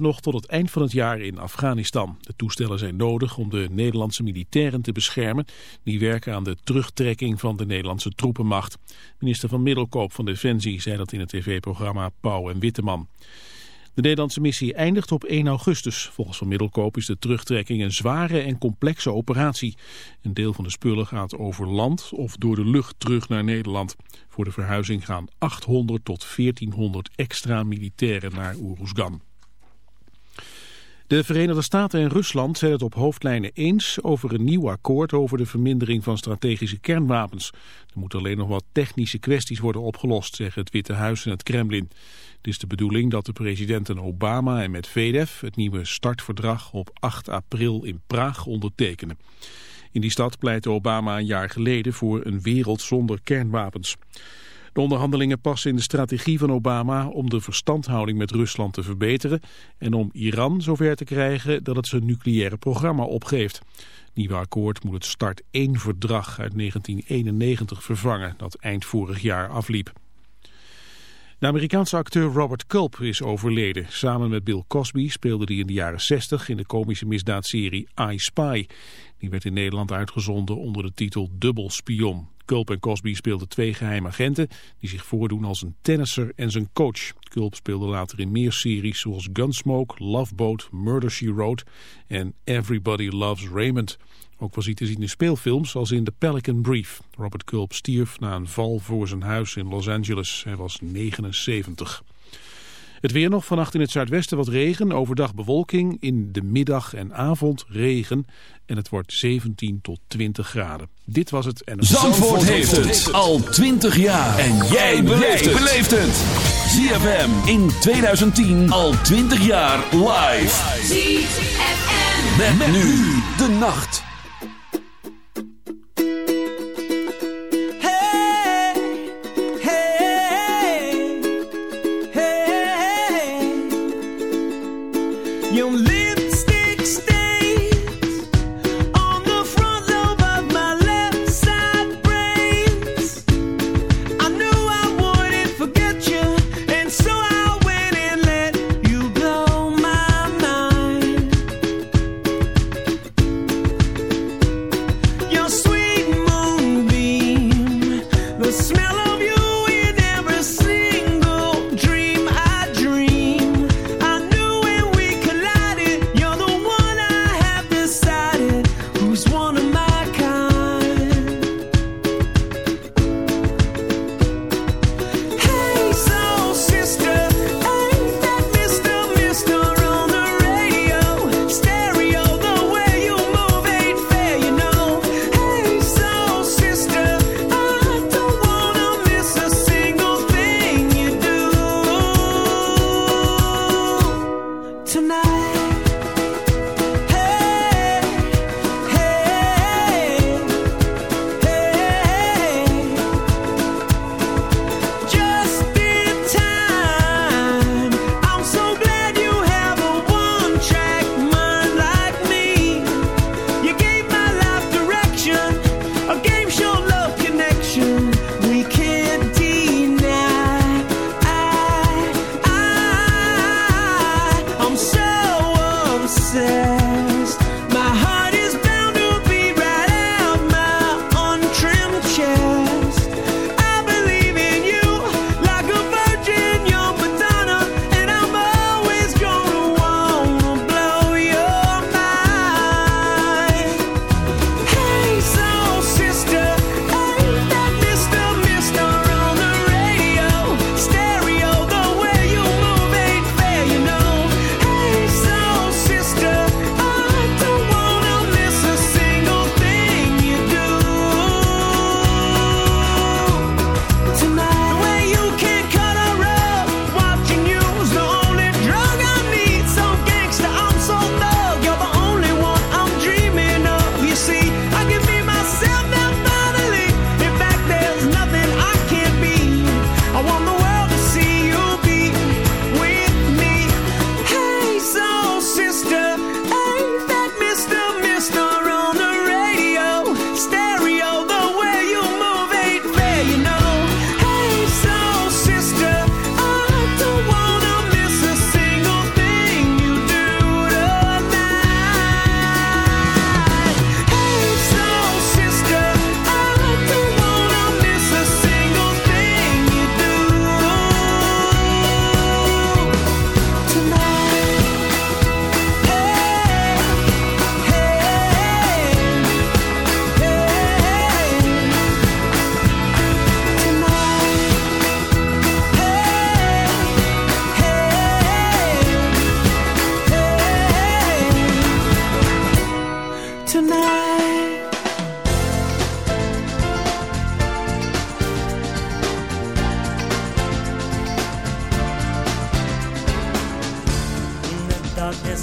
nog tot het eind van het jaar in Afghanistan. De toestellen zijn nodig om de Nederlandse militairen te beschermen... die werken aan de terugtrekking van de Nederlandse troepenmacht. Minister van Middelkoop van Defensie zei dat in het tv-programma Pauw en Witteman. De Nederlandse missie eindigt op 1 augustus. Volgens Van Middelkoop is de terugtrekking een zware en complexe operatie. Een deel van de spullen gaat over land of door de lucht terug naar Nederland. Voor de verhuizing gaan 800 tot 1400 extra militairen naar Oeroesgan. De Verenigde Staten en Rusland zijn het op hoofdlijnen eens over een nieuw akkoord over de vermindering van strategische kernwapens. Er moeten alleen nog wat technische kwesties worden opgelost, zeggen het Witte Huis en het Kremlin. Het is de bedoeling dat de presidenten Obama en Medvedev het nieuwe startverdrag op 8 april in Praag ondertekenen. In die stad pleitte Obama een jaar geleden voor een wereld zonder kernwapens. De onderhandelingen passen in de strategie van Obama om de verstandhouding met Rusland te verbeteren en om Iran zover te krijgen dat het zijn nucleaire programma opgeeft. Het nieuwe akkoord moet het Start 1-verdrag uit 1991 vervangen dat eind vorig jaar afliep. De Amerikaanse acteur Robert Culp is overleden. Samen met Bill Cosby speelde hij in de jaren 60 in de komische misdaadserie I Spy. Die werd in Nederland uitgezonden onder de titel Dubbel Spion. Culp en Cosby speelden twee geheime agenten die zich voordoen als een tennisser en zijn coach. Culp speelde later in meer series zoals Gunsmoke, Love Boat, Murder, She Wrote en Everybody Loves Raymond. Ook was hij te zien in speelfilms als in The Pelican Brief. Robert Culp stierf na een val voor zijn huis in Los Angeles. Hij was 79. Het weer nog. Vannacht in het zuidwesten wat regen, overdag bewolking, in de middag en avond regen. En het wordt 17 tot 20 graden. Dit was het en Zandvoort, Zandvoort heeft het. al 20 jaar. En jij beleeft het. ZFM in 2010 al 20 jaar live. ZFM met nu de nacht.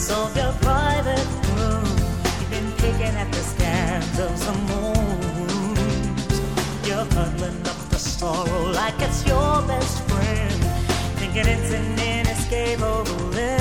Of your private room. You've been picking at the scabs of some wounds. You're cuddling up the sorrow like it's your best friend, thinking it's an inescapable bliss.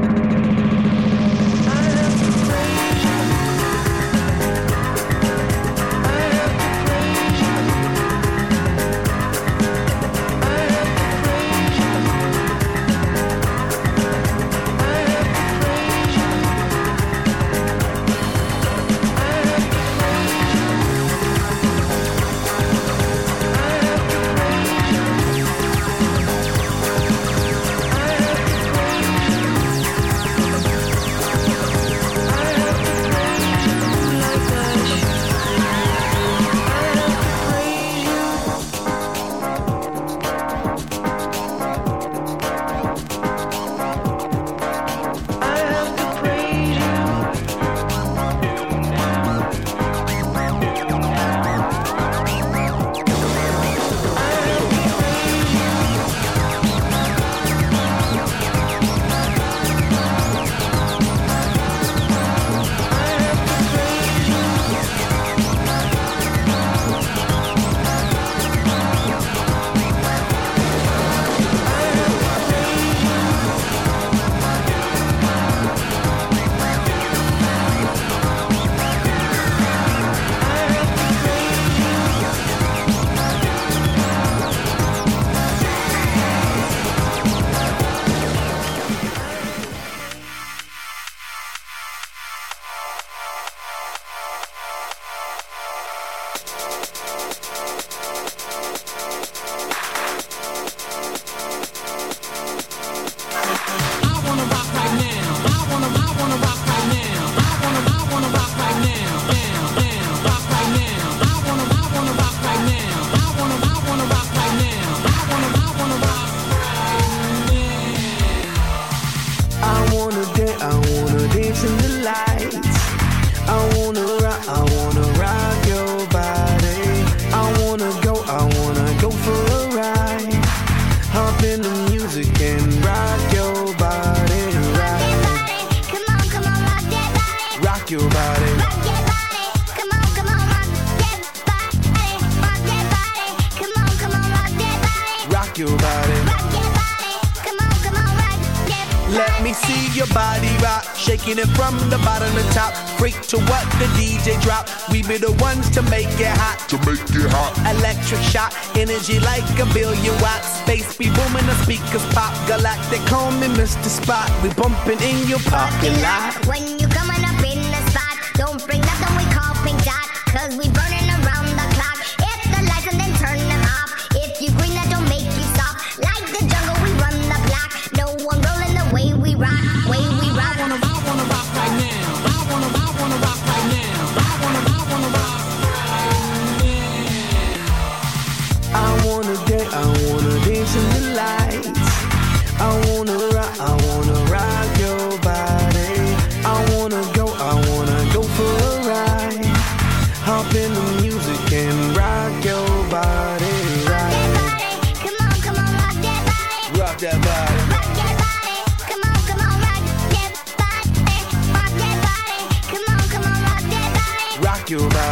parking lot you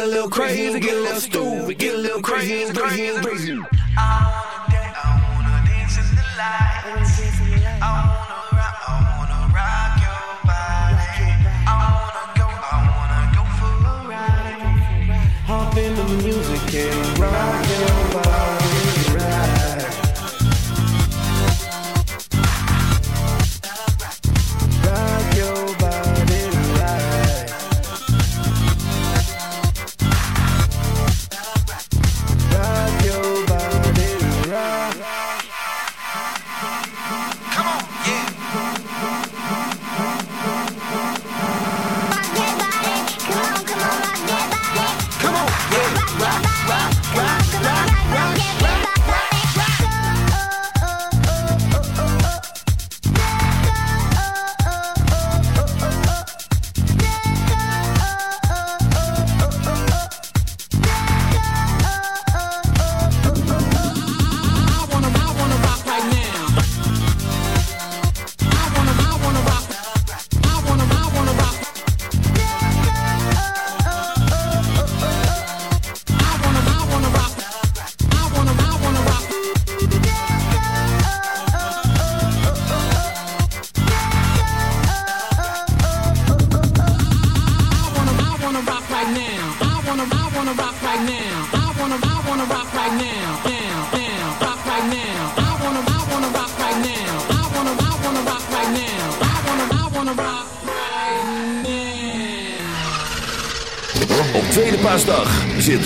get a little crazy, get a little stupid, get a little crazy, crazy, crazy. I wanna dance, I to in the. I wanna rock, I wanna rock your body. I wanna go, I wanna go for a ride. Hop in the music and rock your body.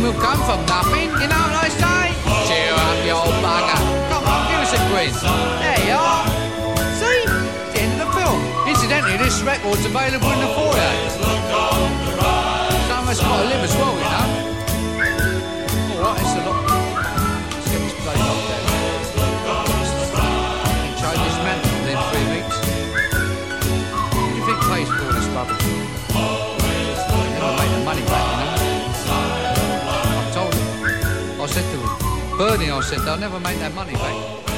Nothing will come from nothing, you know what I say? Cheer up, you old bugger. Come on, give us a grin. There you are. See? The end of the film. Incidentally, this record's available in the foyer. Some of us got to live as well, you know. Alright, it's a lot. Get place off there. Within three weeks. You for this? Bernie, I said, they'll never make that money back.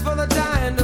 for the dying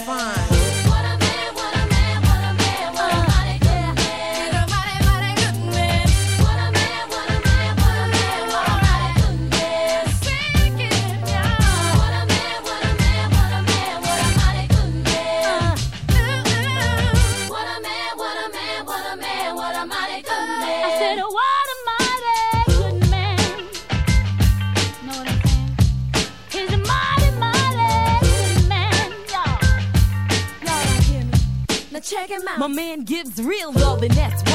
man gives real love, and that's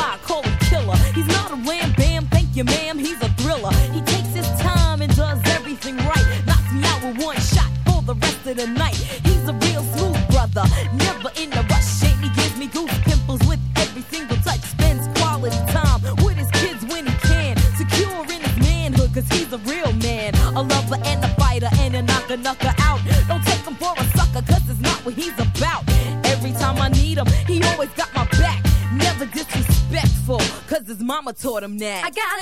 him that. I got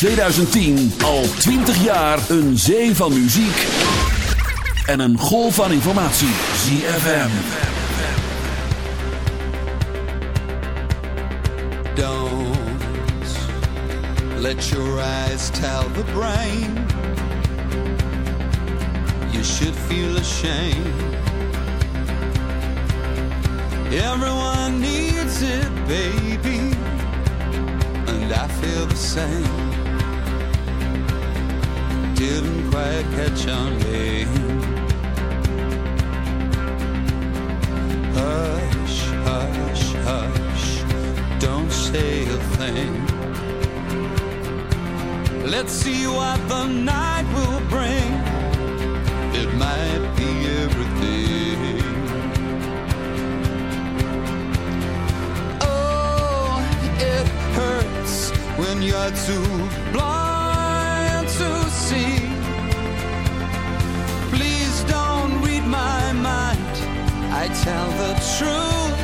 2010 al 20 jaar een zee van muziek en een golf van informatie. ZFM. Don't let your eyes tell the brain you should feel ashamed. Everyone needs it, baby, and I feel the same. Didn't quite catch on, babe. Hush, hush, hush, don't say a thing. Let's see what the night will bring. It might be everything. Oh, it hurts when you're too blind see. Please don't read my mind. I tell the truth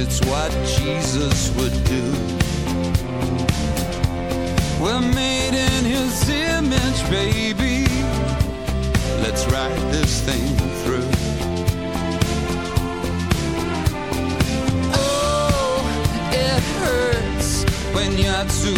it's what Jesus would do. We're made in his image, baby. Let's ride this thing through. Oh, it hurts when you're too